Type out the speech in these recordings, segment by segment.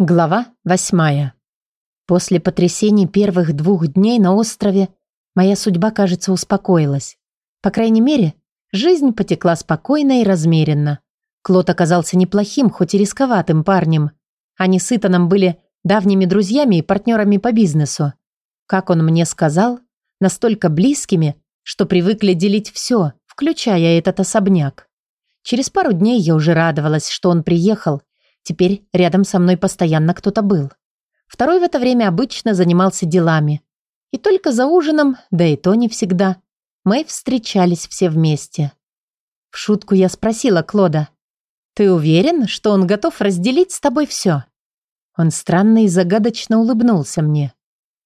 Глава восьмая. После потрясений первых двух дней на острове моя судьба, кажется, успокоилась. По крайней мере, жизнь потекла спокойно и размеренно. Клод оказался неплохим, хоть и рисковатым парнем. Они с Итаном были давними друзьями и партнерами по бизнесу. Как он мне сказал, настолько близкими, что привыкли делить все, включая этот особняк. Через пару дней я уже радовалась, что он приехал, Теперь рядом со мной постоянно кто-то был. Второй в это время обычно занимался делами. И только за ужином, да и то не всегда, мы встречались все вместе. В шутку я спросила Клода, «Ты уверен, что он готов разделить с тобой все?» Он странно и загадочно улыбнулся мне.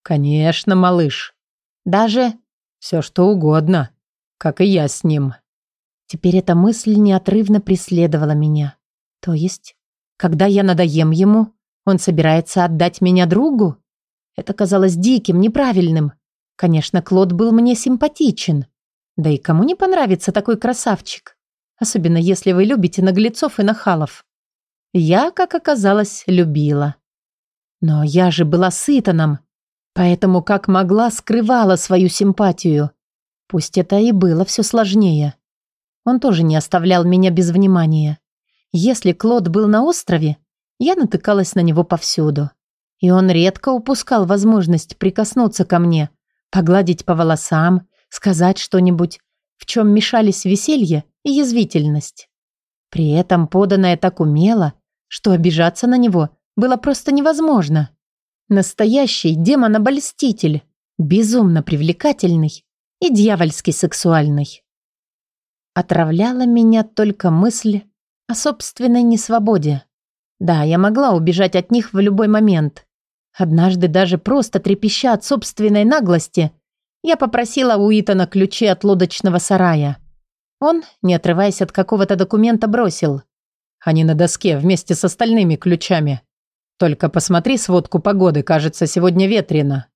«Конечно, малыш. Даже все что угодно, как и я с ним». Теперь эта мысль неотрывно преследовала меня. То есть когда я надоем ему, он собирается отдать меня другу? Это казалось диким, неправильным. Конечно, Клод был мне симпатичен. Да и кому не понравится такой красавчик? Особенно если вы любите наглецов и нахалов. Я, как оказалось, любила. Но я же была сытаном, поэтому как могла скрывала свою симпатию. Пусть это и было все сложнее. Он тоже не оставлял меня без внимания. Если Клод был на острове, я натыкалась на него повсюду. И он редко упускал возможность прикоснуться ко мне, погладить по волосам, сказать что-нибудь, в чем мешались веселье и язвительность. При этом поданное так умело, что обижаться на него было просто невозможно. Настоящий демон-обольститель, безумно привлекательный и дьявольски сексуальный. Отравляла меня только мысль о собственной несвободе. Да, я могла убежать от них в любой момент. Однажды даже просто трепеща от собственной наглости, я попросила у Итана ключи от лодочного сарая. Он, не отрываясь от какого-то документа, бросил. Они на доске вместе с остальными ключами. Только посмотри сводку погоды, кажется, сегодня ветрено.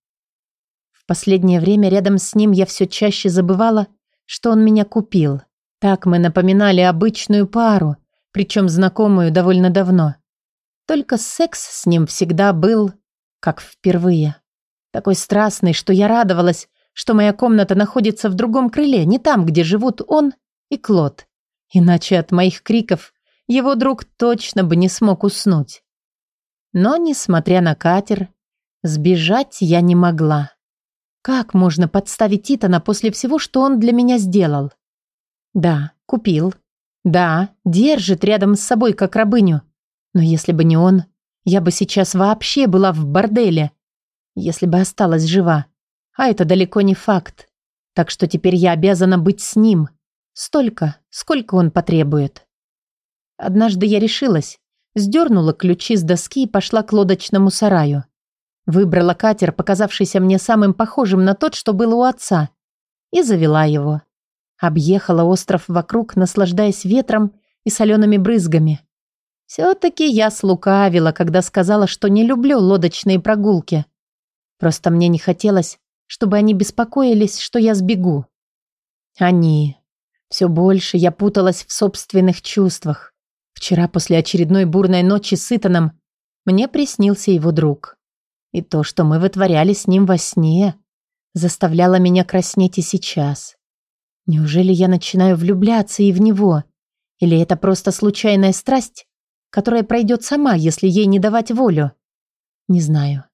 В последнее время рядом с ним я все чаще забывала, что он меня купил. Так мы напоминали обычную пару, причем знакомую довольно давно. Только секс с ним всегда был как впервые. Такой страстный, что я радовалась, что моя комната находится в другом крыле, не там, где живут он и Клод. Иначе от моих криков его друг точно бы не смог уснуть. Но, несмотря на катер, сбежать я не могла. Как можно подставить Титана после всего, что он для меня сделал? Да, купил, да, держит рядом с собой, как рабыню. Но если бы не он, я бы сейчас вообще была в борделе. Если бы осталась жива. А это далеко не факт. Так что теперь я обязана быть с ним. Столько, сколько он потребует. Однажды я решилась, сдернула ключи с доски и пошла к лодочному сараю. Выбрала катер, показавшийся мне самым похожим на тот, что был у отца, и завела его. Объехала остров вокруг, наслаждаясь ветром и солеными брызгами. Все-таки я слукавила, когда сказала, что не люблю лодочные прогулки. Просто мне не хотелось, чтобы они беспокоились, что я сбегу. Они. Все больше я путалась в собственных чувствах. Вчера после очередной бурной ночи с Итаном мне приснился его друг. И то, что мы вытворяли с ним во сне, заставляло меня краснеть и сейчас. Неужели я начинаю влюбляться и в него? Или это просто случайная страсть, которая пройдет сама, если ей не давать волю? Не знаю.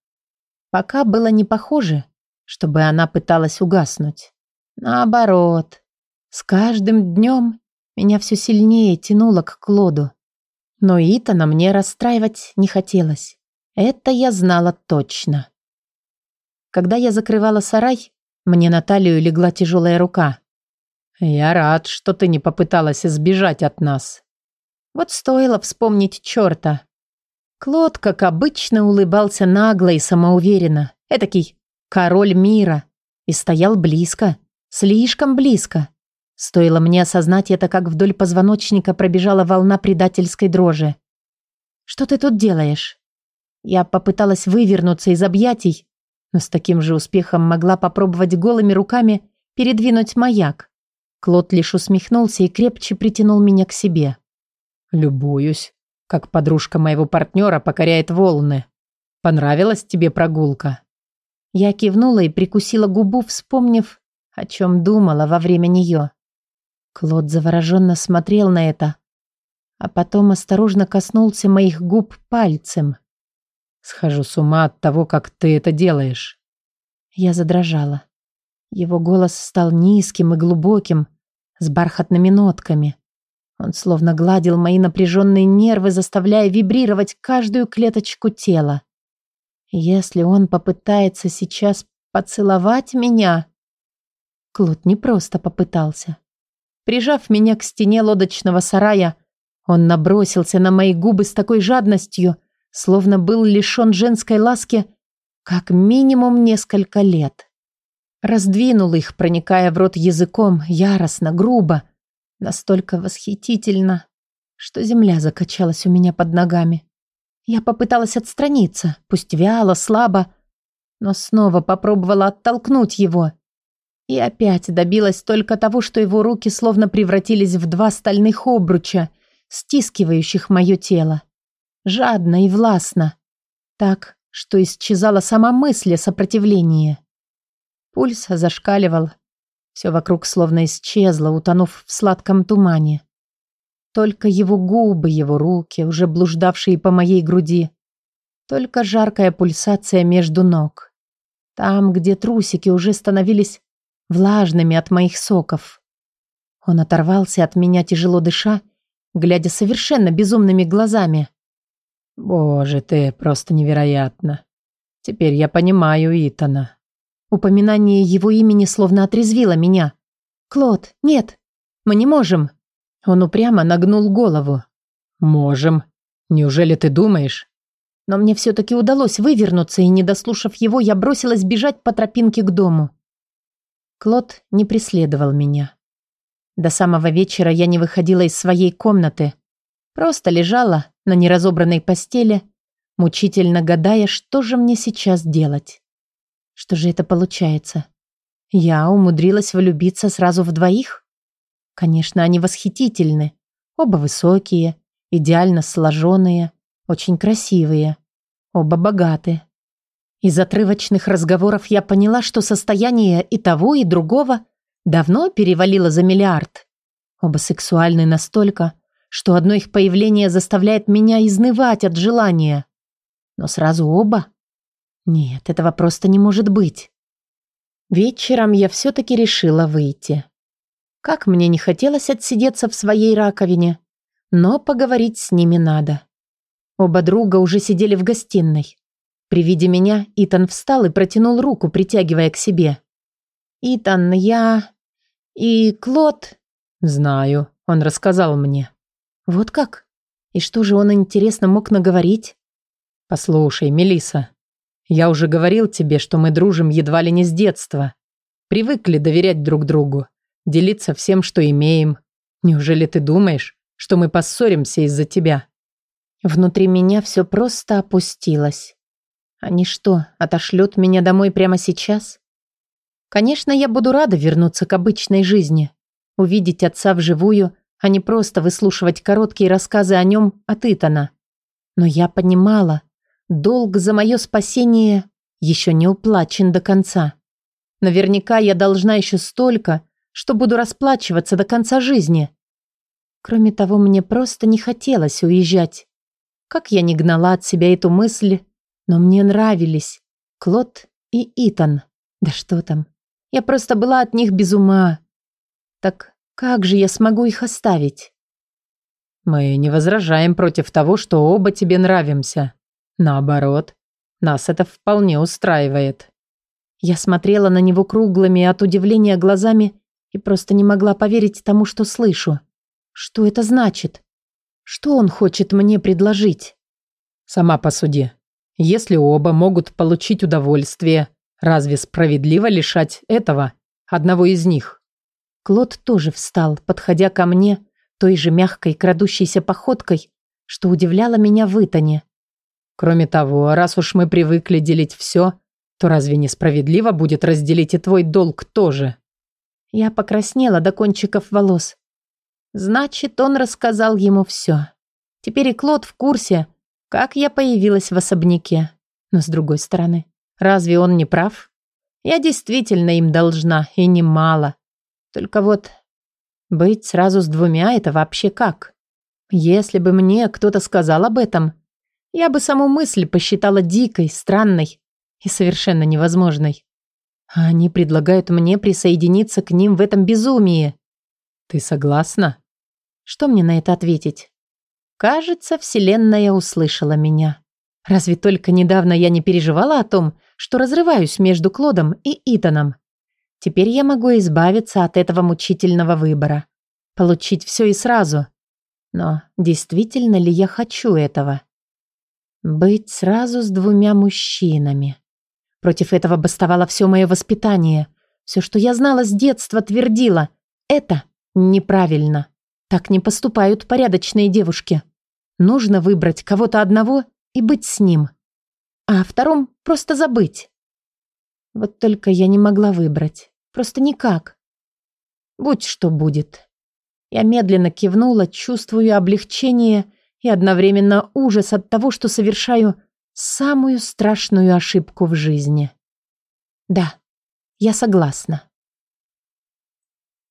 Пока было не похоже, чтобы она пыталась угаснуть. Наоборот. С каждым днем меня все сильнее тянуло к Клоду. Но Итана мне расстраивать не хотелось. Это я знала точно. Когда я закрывала сарай, мне на талию легла тяжелая рука. «Я рад, что ты не попыталась избежать от нас». Вот стоило вспомнить черта. Клод, как обычно, улыбался нагло и самоуверенно. Этакий король мира. И стоял близко. Слишком близко. Стоило мне осознать это, как вдоль позвоночника пробежала волна предательской дрожи. «Что ты тут делаешь?» Я попыталась вывернуться из объятий, но с таким же успехом могла попробовать голыми руками передвинуть маяк. Клод лишь усмехнулся и крепче притянул меня к себе. «Любуюсь. как подружка моего партнера покоряет волны. Понравилась тебе прогулка?» Я кивнула и прикусила губу, вспомнив, о чем думала во время нее. Клод завороженно смотрел на это, а потом осторожно коснулся моих губ пальцем. «Схожу с ума от того, как ты это делаешь». Я задрожала. Его голос стал низким и глубоким, с бархатными нотками. Он словно гладил мои напряженные нервы, заставляя вибрировать каждую клеточку тела. Если он попытается сейчас поцеловать меня... Клод не просто попытался. Прижав меня к стене лодочного сарая, он набросился на мои губы с такой жадностью, словно был лишен женской ласки как минимум несколько лет. Раздвинул их, проникая в рот языком, яростно, грубо, настолько восхитительно, что земля закачалась у меня под ногами. Я попыталась отстраниться, пусть вяло, слабо, но снова попробовала оттолкнуть его. И опять добилась только того, что его руки словно превратились в два стальных обруча, стискивающих мое тело. Жадно и властно. Так, что исчезала сама мысль о сопротивлении. Пульс зашкаливал. Все вокруг словно исчезло, утонув в сладком тумане. Только его губы, его руки, уже блуждавшие по моей груди. Только жаркая пульсация между ног. Там, где трусики уже становились влажными от моих соков. Он оторвался от меня, тяжело дыша, глядя совершенно безумными глазами. «Боже, ты просто невероятно. Теперь я понимаю Итана». Упоминание его имени словно отрезвило меня. «Клод, нет, мы не можем». Он упрямо нагнул голову. «Можем. Неужели ты думаешь?» Но мне все-таки удалось вывернуться, и, не дослушав его, я бросилась бежать по тропинке к дому. Клод не преследовал меня. До самого вечера я не выходила из своей комнаты. Просто лежала на неразобранной постели, мучительно гадая, что же мне сейчас делать. Что же это получается? Я умудрилась влюбиться сразу в двоих? Конечно, они восхитительны. Оба высокие, идеально сложенные, очень красивые. Оба богаты. Из отрывочных разговоров я поняла, что состояние и того, и другого давно перевалило за миллиард. Оба сексуальны настолько, что одно их появление заставляет меня изнывать от желания. Но сразу оба? Нет, этого просто не может быть. Вечером я все-таки решила выйти. Как мне не хотелось отсидеться в своей раковине, но поговорить с ними надо. Оба друга уже сидели в гостиной. При виде меня Итан встал и протянул руку, притягивая к себе. «Итан, я... и Клод...» «Знаю, он рассказал мне». «Вот как? И что же он, интересно, мог наговорить?» «Послушай, Мелиса, я уже говорил тебе, что мы дружим едва ли не с детства. Привыкли доверять друг другу делиться всем, что имеем. Неужели ты думаешь, что мы поссоримся из-за тебя?» Внутри меня все просто опустилось. Они что, отошлют меня домой прямо сейчас? Конечно, я буду рада вернуться к обычной жизни. Увидеть отца вживую, а не просто выслушивать короткие рассказы о нем от Итана. Но я понимала, долг за мое спасение еще не уплачен до конца. Наверняка я должна еще столько, что буду расплачиваться до конца жизни. Кроме того, мне просто не хотелось уезжать. Как я не гнала от себя эту мысль, но мне нравились Клод и Итан. Да что там, я просто была от них без ума. Так как же я смогу их оставить? Мы не возражаем против того, что оба тебе нравимся. Наоборот, нас это вполне устраивает. Я смотрела на него круглыми от удивления глазами и просто не могла поверить тому, что слышу. Что это значит? Что он хочет мне предложить? Сама посуди. Если оба могут получить удовольствие, разве справедливо лишать этого одного из них? Клод тоже встал, подходя ко мне той же мягкой крадущейся походкой, что удивляло меня в Итане. Кроме того, раз уж мы привыкли делить все, то разве несправедливо будет разделить и твой долг тоже? Я покраснела до кончиков волос. Значит, он рассказал ему все. Теперь и Клод в курсе, как я появилась в особняке. Но с другой стороны, разве он не прав? Я действительно им должна, и немало. Только вот быть сразу с двумя – это вообще как? Если бы мне кто-то сказал об этом, я бы саму мысль посчитала дикой, странной и совершенно невозможной. А они предлагают мне присоединиться к ним в этом безумии. Ты согласна? Что мне на это ответить? Кажется, Вселенная услышала меня. Разве только недавно я не переживала о том, что разрываюсь между Клодом и Итаном. Теперь я могу избавиться от этого мучительного выбора. Получить все и сразу. Но действительно ли я хочу этого? Быть сразу с двумя мужчинами. Против этого бастовало все мое воспитание. Все, что я знала с детства, твердило. Это неправильно. Так не поступают порядочные девушки. Нужно выбрать кого-то одного и быть с ним. А о втором просто забыть. Вот только я не могла выбрать. Просто никак. Будь что будет. Я медленно кивнула, чувствуя облегчение и одновременно ужас от того, что совершаю самую страшную ошибку в жизни. Да, я согласна.